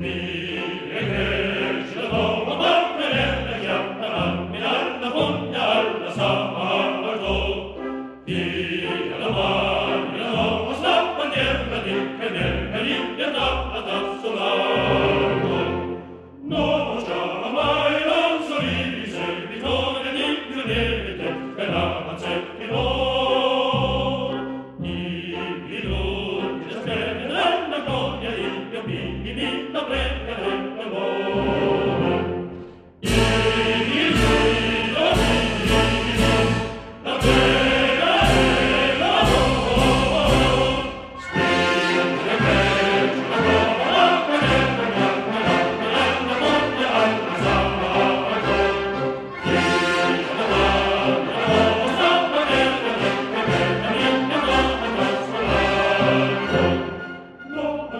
Yeah.